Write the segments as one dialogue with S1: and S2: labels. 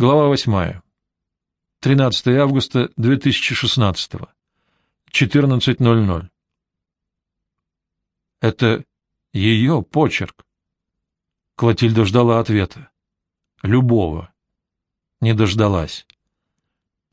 S1: Глава восьмая. 13 августа 2016. 14.00. Это ее почерк. Клотильда ждала ответа. Любого. Не дождалась.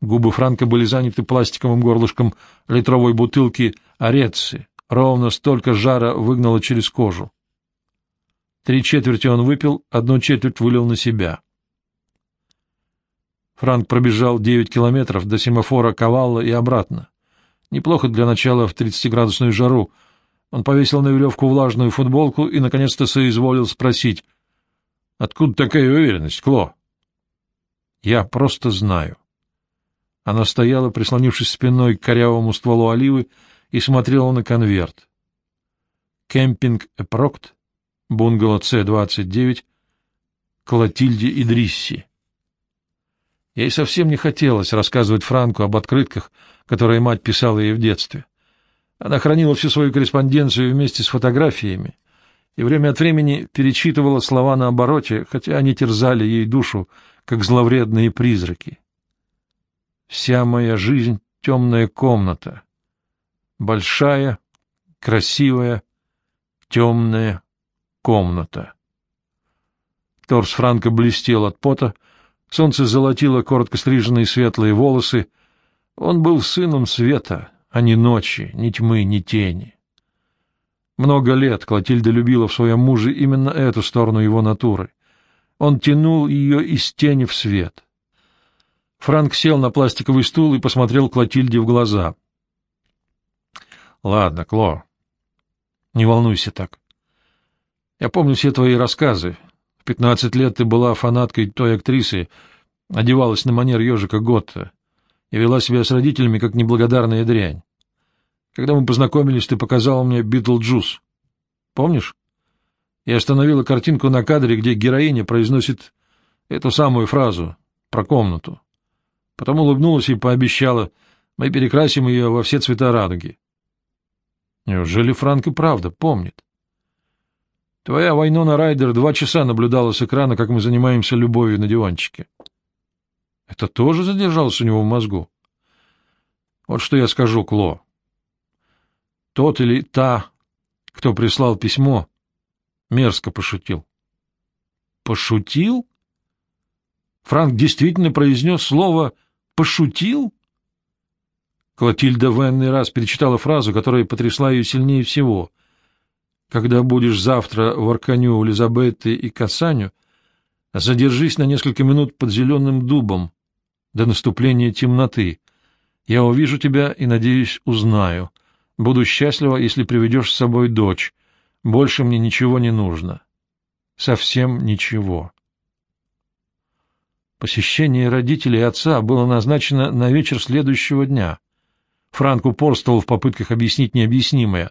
S1: Губы Франка были заняты пластиковым горлышком литровой бутылки Орецци. Ровно столько жара выгнало через кожу. Три четверти он выпил, одну четверть вылил на себя. Франк пробежал девять километров до семафора Кавалла и обратно. Неплохо для начала в тридцатиградусную жару. Он повесил на веревку влажную футболку и, наконец-то, соизволил спросить. — Откуда такая уверенность, Кло? — Я просто знаю. Она стояла, прислонившись спиной к корявому стволу оливы, и смотрела на конверт. Кемпинг Эпрокт, бунгало С-29, Клотильде Идрисси. Ей совсем не хотелось рассказывать Франку об открытках, которые мать писала ей в детстве. Она хранила всю свою корреспонденцию вместе с фотографиями и время от времени перечитывала слова на обороте, хотя они терзали ей душу, как зловредные призраки. Вся моя жизнь — темная комната. Большая, красивая, темная комната. Торс Франка блестел от пота, солнце золотило коротко стриженные светлые волосы. Он был сыном света, а не ночи, ни тьмы, ни тени. Много лет Клотильда любила в своем муже именно эту сторону его натуры. Он тянул ее из тени в свет. Франк сел на пластиковый стул и посмотрел Клотильде в глаза. — Ладно, Кло, не волнуйся так. Я помню все твои рассказы. В пятнадцать лет ты была фанаткой той актрисы, одевалась на манер ежика-гота и вела себя с родителями как неблагодарная дрянь. Когда мы познакомились, ты показала мне Битлджус. Помнишь? Я остановила картинку на кадре, где героиня произносит эту самую фразу про комнату. Потом улыбнулась и пообещала, мы перекрасим ее во все цвета радуги. Неужели Франк и правда помнит? Твоя Вайнона Райдер два часа наблюдала с экрана, как мы занимаемся любовью на диванчике. Это тоже задержалось у него в мозгу? Вот что я скажу, Кло. Тот или та, кто прислал письмо, мерзко пошутил. Пошутил? Франк действительно произнес слово Пошутил? Клотильда в раз перечитала фразу, которая потрясла ее сильнее всего. «Когда будешь завтра в Арканю у Лизабетты и Касаню, задержись на несколько минут под зеленым дубом до наступления темноты. Я увижу тебя и, надеюсь, узнаю. Буду счастлива, если приведешь с собой дочь. Больше мне ничего не нужно. Совсем ничего». Посещение родителей отца было назначено на вечер следующего дня. Франк упорствовал в попытках объяснить необъяснимое.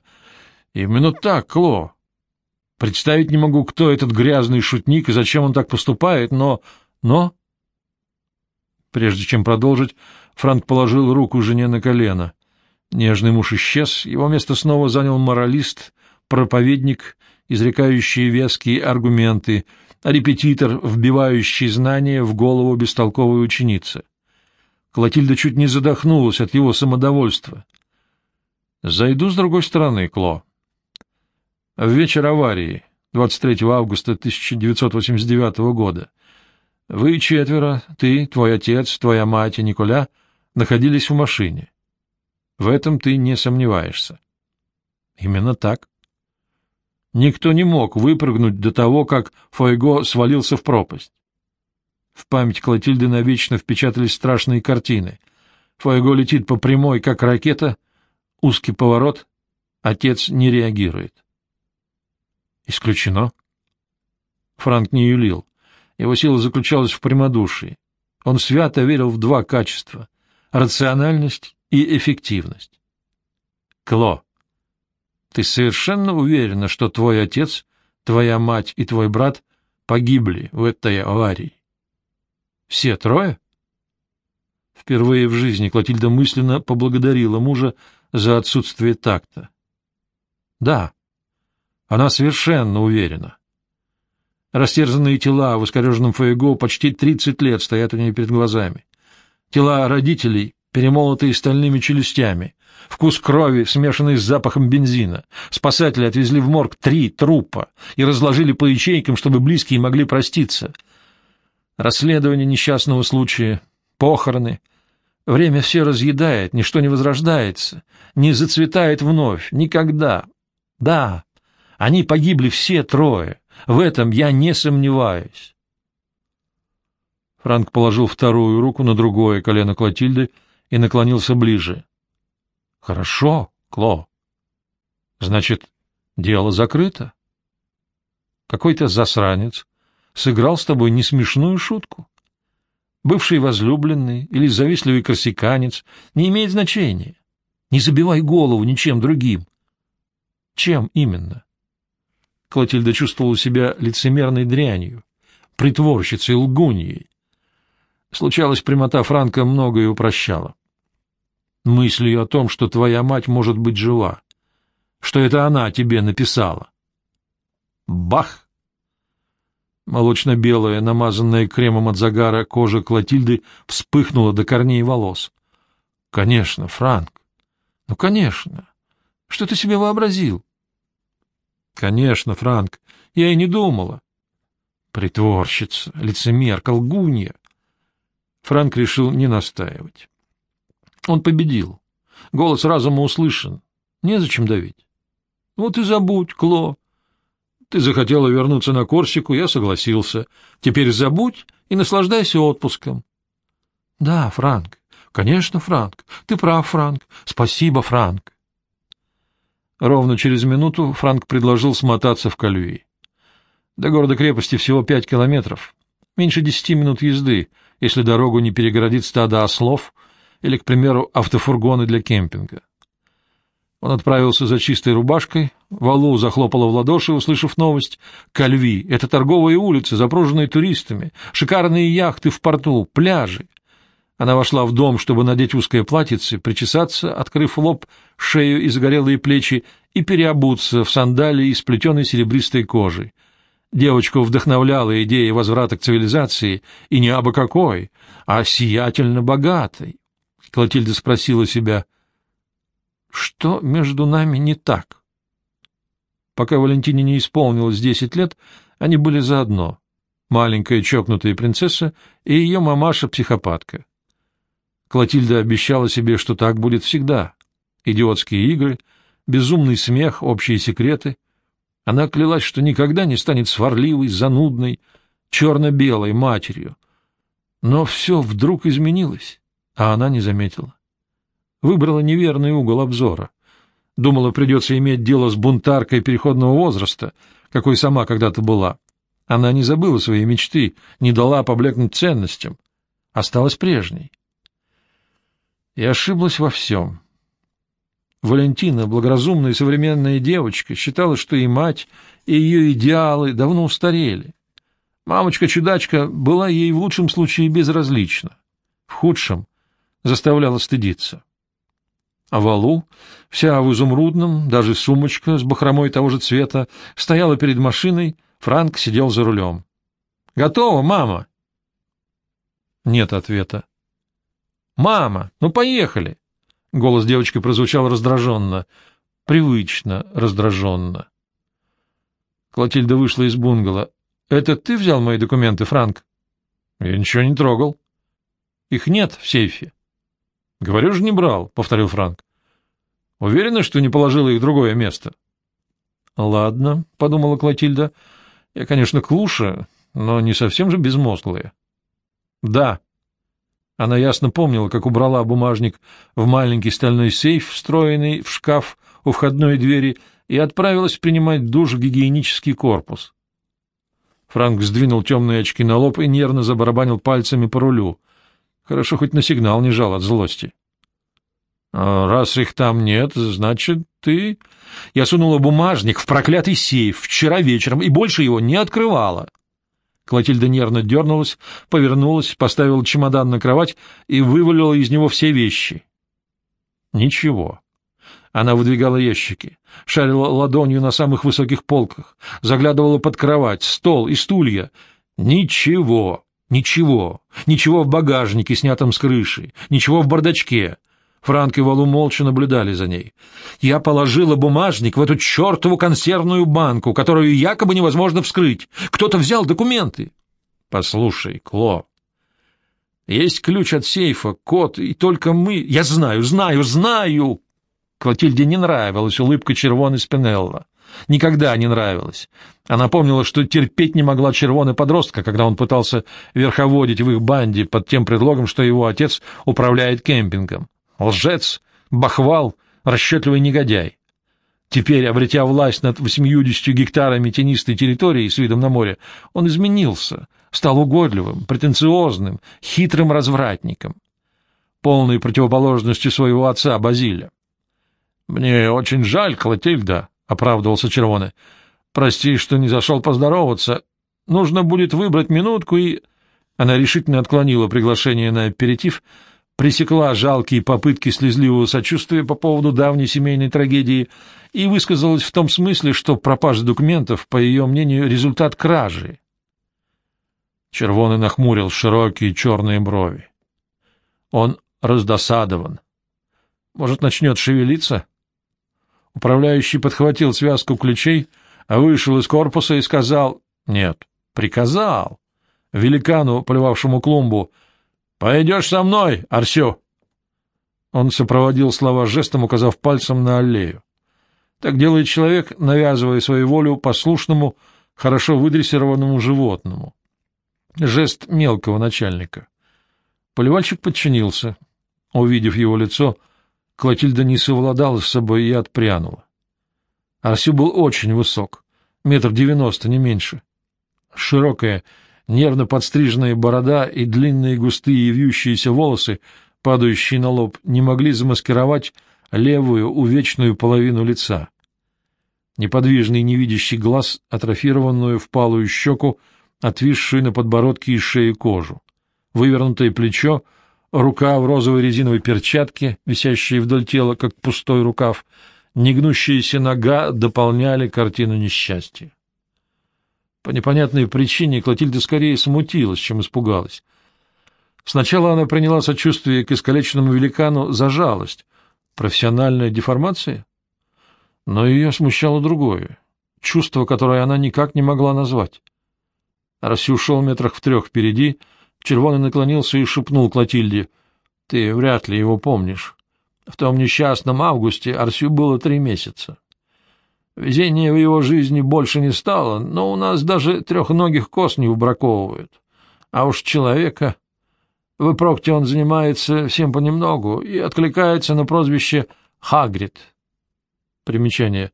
S1: «Именно так, Кло. Представить не могу, кто этот грязный шутник и зачем он так поступает, но... но...» Прежде чем продолжить, Франк положил руку жене на колено. Нежный муж исчез, его место снова занял моралист, проповедник, изрекающий веские аргументы — репетитор, вбивающий знания в голову бестолковой ученицы. Клотильда чуть не задохнулась от его самодовольства. «Зайду с другой стороны, Кло». В вечер аварии, 23 августа 1989 года, вы четверо, ты, твой отец, твоя мать и Николя, находились в машине. В этом ты не сомневаешься. Именно так. Никто не мог выпрыгнуть до того, как Фойго свалился в пропасть. В память Клотильды навечно впечатались страшные картины. Фойго летит по прямой, как ракета, узкий поворот, отец не реагирует. Исключено. Франк не юлил. Его сила заключалась в прямодушии. Он свято верил в два качества — рациональность и эффективность. Кло. Ты совершенно уверена, что твой отец, твоя мать и твой брат погибли в этой аварии? Все трое? Впервые в жизни Клотильда мысленно поблагодарила мужа за отсутствие такта. Да, она совершенно уверена. Растерзанные тела в искореженном фойго почти 30 лет стоят у нее перед глазами. Тела родителей, перемолотые стальными челюстями, вкус крови, смешанный с запахом бензина. Спасатели отвезли в морг три трупа и разложили по ячейкам, чтобы близкие могли проститься. Расследование несчастного случая, похороны. Время все разъедает, ничто не возрождается, не зацветает вновь, никогда. Да, они погибли все трое, в этом я не сомневаюсь. Франк положил вторую руку на другое колено Клотильды и наклонился ближе. — Хорошо, Кло. Значит, дело закрыто. Какой-то засранец сыграл с тобой несмешную шутку. Бывший возлюбленный или завистливый корсиканец не имеет значения. Не забивай голову ничем другим. Чем именно? Клотильда чувствовала себя лицемерной дрянью, притворщицей лгуньей. Случалось, прямота Франка многое упрощала. Мыслью о том, что твоя мать может быть жива, что это она тебе написала. Бах! Молочно-белая, намазанная кремом от загара кожа Клотильды вспыхнула до корней волос. — Конечно, Франк. Ну, конечно. Что ты себе вообразил? — Конечно, Франк. Я и не думала. Притворщица, лицемер, колгунья. Франк решил не настаивать. Он победил. Голос разума услышан. Незачем давить. Вот и забудь, Кло. Ты захотела вернуться на Корсику, я согласился. Теперь забудь и наслаждайся отпуском. Да, Франк. Конечно, Франк. Ты прав, Франк. Спасибо, Франк. Ровно через минуту Франк предложил смотаться в Кальви. До города-крепости всего пять километров. Меньше десяти минут езды, если дорогу не перегородит стадо ослов или, к примеру, автофургоны для кемпинга. Он отправился за чистой рубашкой, Валу захлопала в ладоши, услышав новость. «Кальви — это торговые улицы, запруженные туристами, шикарные яхты в порту, пляжи». Она вошла в дом, чтобы надеть узкое платьице, причесаться, открыв лоб, шею и загорелые плечи, и переобуться в сандалии из плетеной серебристой кожи. Девочку вдохновляла идея возврата к цивилизации, и не абы какой, а сиятельно богатой. Клотильда спросила себя, что между нами не так? Пока Валентине не исполнилось десять лет, они были заодно. Маленькая чокнутая принцесса и ее мамаша-психопатка. Клотильда обещала себе, что так будет всегда. Идиотские игры, безумный смех, общие секреты. Она клялась, что никогда не станет сварливой, занудной, черно-белой матерью. Но все вдруг изменилось, а она не заметила. Выбрала неверный угол обзора. Думала, придется иметь дело с бунтаркой переходного возраста, какой сама когда-то была. Она не забыла свои мечты, не дала поблекнуть ценностям. Осталась прежней. И ошиблась во всем. Валентина, благоразумная современная девочка, считала, что и мать, и ее идеалы давно устарели. Мамочка-чудачка была ей в лучшем случае безразлична, в худшем заставляла стыдиться. А валу, вся в изумрудном, даже сумочка с бахромой того же цвета, стояла перед машиной, Франк сидел за рулем. — Готово, мама? Нет ответа. — Мама, ну поехали! Голос девочки прозвучал раздраженно, привычно раздраженно. Клотильда вышла из бунгало. — Это ты взял мои документы, Франк? — Я ничего не трогал. — Их нет в сейфе. — Говорю же, не брал, — повторил Франк. — Уверена, что не положила их в другое место? — Ладно, — подумала Клотильда. — Я, конечно, клуша, но не совсем же безмозглая. — Да. Она ясно помнила, как убрала бумажник в маленький стальной сейф, встроенный в шкаф у входной двери, и отправилась принимать душ в гигиенический корпус. Франк сдвинул темные очки на лоб и нервно забарабанил пальцами по рулю — Хорошо, хоть на сигнал не жал от злости. А раз их там нет, значит, ты... Я сунула бумажник в проклятый сейф вчера вечером и больше его не открывала. Клотильда нервно дернулась, повернулась, поставила чемодан на кровать и вывалила из него все вещи. Ничего. Она выдвигала ящики, шарила ладонью на самых высоких полках, заглядывала под кровать, стол и стулья. Ничего, ничего, ничего в багажнике, снятом с крыши, ничего в бардачке. Франк и Валу молча наблюдали за ней. Я положила бумажник в эту чертову консервную банку, которую якобы невозможно вскрыть. Кто-то взял документы. Послушай, Кло, есть ключ от сейфа, код, и только мы... Я знаю, знаю, знаю! Клотильде не нравилась улыбка червоной Спинелла. Никогда не нравилась. Она помнила, что терпеть не могла червоный подростка, когда он пытался верховодить в их банде под тем предлогом, что его отец управляет кемпингом. Лжец, бахвал, расчетливый негодяй. Теперь, обретя власть над 80 гектарами тенистой территории с видом на море, он изменился, стал угодливым, претенциозным, хитрым развратником, полной противоположностью своего отца Базиля. — Мне очень жаль, Клотильда, — оправдывался Червоне. — Прости, что не зашел поздороваться. Нужно будет выбрать минутку и... Она решительно отклонила приглашение на аперитив, пресекла жалкие попытки слезливого сочувствия по поводу давней семейной трагедии и высказалась в том смысле, что пропажа документов, по ее мнению, результат кражи, Червоный нахмурил широкие черные брови. Он раздосадован. Может, начнет шевелиться? Управляющий подхватил связку ключей, а вышел из корпуса и сказал... Нет, приказал. Великану, поливавшему клумбу. «Пойдешь со мной, Арсю!» Он сопроводил слова жестом, указав пальцем на аллею. Так делает человек, навязывая свою волю послушному, хорошо выдрессированному животному. Жест мелкого начальника. Поливальщик подчинился. Увидев его лицо, Клотильда не совладала с собой и отпрянула. Арсю был очень высок, метр девяносто, не меньше. Широкая, нервно подстриженная борода и длинные густые вьющиеся волосы, падающие на лоб, не могли замаскировать левую увечную половину лица. Неподвижный невидящий глаз, атрофированную впалую щеку, отвисшую на подбородке и шее кожу, вывернутое плечо, рука в розовой резиновой перчатке, висящая вдоль тела, как пустой рукав, негнущаяся нога дополняли картину несчастья. По непонятной причине Клотильда скорее смутилась, чем испугалась. Сначала она приняла сочувствие к искалеченному великану за жалость. Профессиональная деформация? Но ее смущало другое, чувство, которое она никак не могла назвать. Арси ушел метрах в трех впереди, Червоный наклонился и шепнул Клотильде. — Ты вряд ли его помнишь. В том несчастном августе Арсю было три месяца. Везения в его жизни больше не стало, но у нас даже трехногих коз не убраковывают. А уж человека... В Эпрокте он занимается всем понемногу и откликается на прозвище Хагрид. Примечание.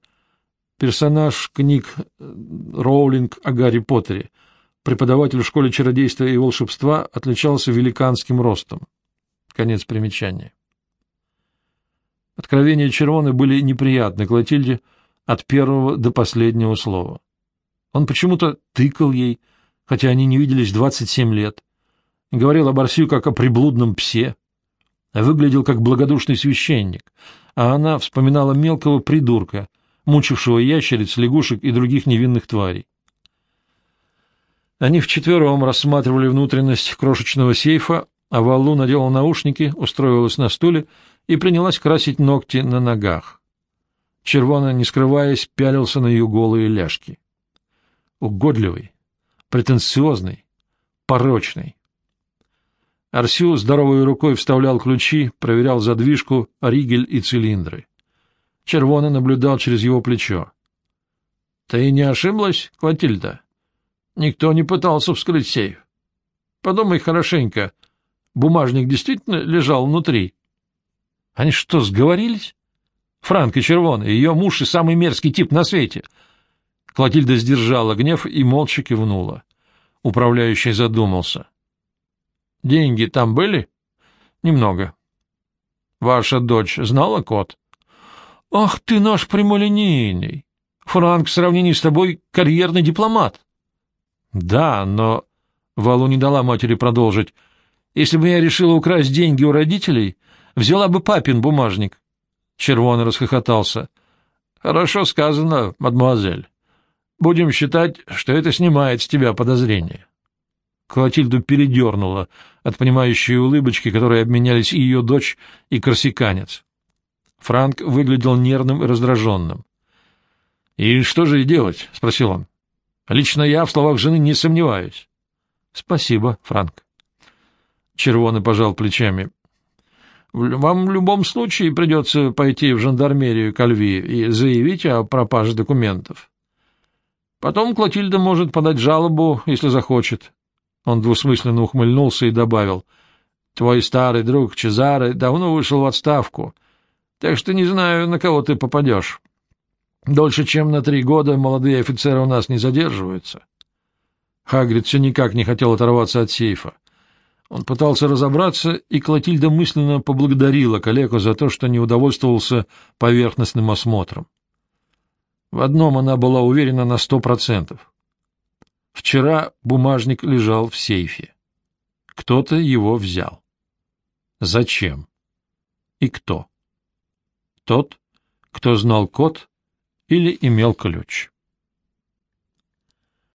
S1: Персонаж книг Роулинг о Гарри Поттере — преподаватель в школе чародейства и волшебства отличался великанским ростом. Конец примечания. Откровения Червоны были неприятны Клотильде от первого до последнего слова. Он почему-то тыкал ей, хотя они не виделись 27 лет, говорил об Арсию как о приблудном псе, выглядел как благодушный священник, а она вспоминала мелкого придурка, мучившего ящериц, лягушек и других невинных тварей. Они вчетвером рассматривали внутренность крошечного сейфа, а Валу надела наушники, устроилась на стуле и принялась красить ногти на ногах. Червона, не скрываясь, пялился на ее голые ляжки. Угодливый, претенциозный, порочный. Арсю здоровой рукой вставлял ключи, проверял задвижку, ригель и цилиндры. Червона наблюдал через его плечо. — Ты не ошиблась, Клотильда? — Никто не пытался вскрыть сейф. Подумай хорошенько. Бумажник действительно лежал внутри. Они что, сговорились? Франк и Червон, ее муж и самый мерзкий тип на свете. Клотильда сдержала гнев и молча кивнула. Управляющий задумался. — Деньги там были? — Немного. — Ваша дочь знала код? — Ах ты наш прямолинейный! Франк в сравнении с тобой карьерный дипломат. Да, но... Валу не дала матери продолжить. Если бы я решила украсть деньги у родителей, взяла бы папин бумажник. Червоный расхохотался. — Хорошо сказано, мадемуазель. Будем считать, что это снимает с тебя подозрение. Клотильду передернула от понимающей улыбочки, которой обменялись и ее дочь, и корсиканец. Франк выглядел нервным и раздраженным. — И что же делать? — спросил он. — Лично я в словах жены не сомневаюсь. — Спасибо, Франк. Червоный пожал плечами. — Вам в любом случае придется пойти в жандармерию Кальви и заявить о пропаже документов. Потом Клотильда может подать жалобу, если захочет. Он двусмысленно ухмыльнулся и добавил. — Твой старый друг Чезаре давно вышел в отставку, так что не знаю, на кого ты попадешь. Дольше, чем на три года, молодые офицеры у нас не задерживаются. Хагрид все никак не хотел оторваться от сейфа. Он пытался разобраться, и Клотильда мысленно поблагодарила коллегу за то, что не удовольствовался поверхностным осмотром. В одном она была уверена на сто процентов. Вчера бумажник лежал в сейфе. Кто-то его взял. Зачем? И кто? Тот, кто знал код или имел ключ.